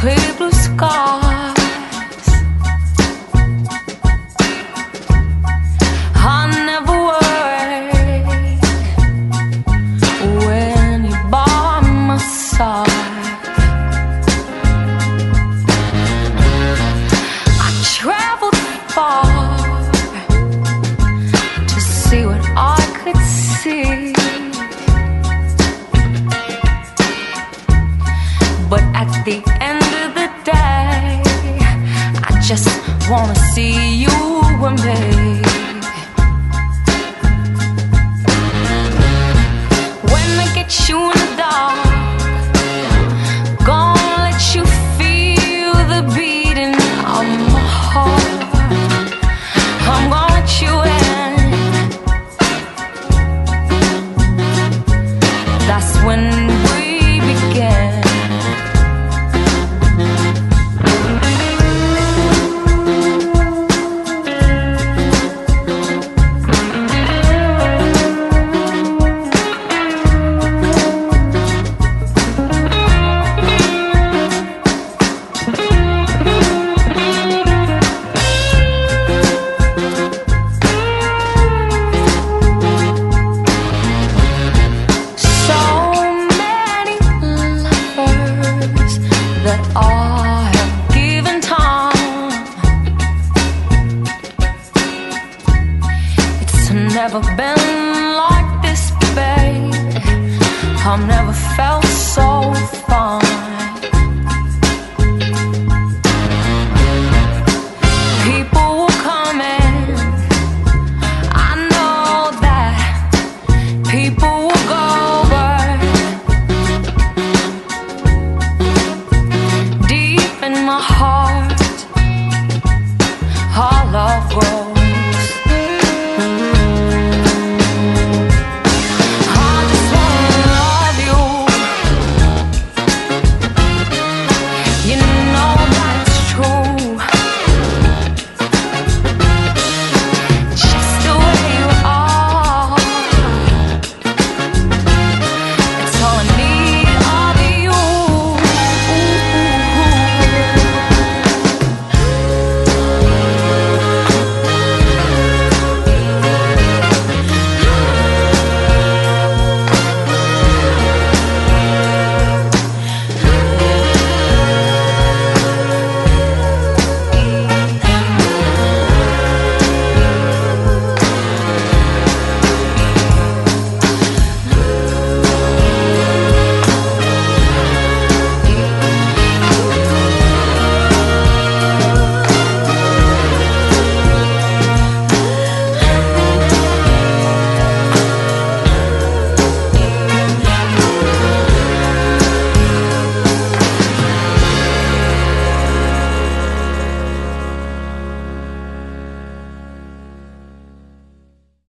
blue skies. I never worry when you're by my side. I traveled far to see what I could see. But at the end just wanna see you and me. Never been like this, babe. I've never felt so fine.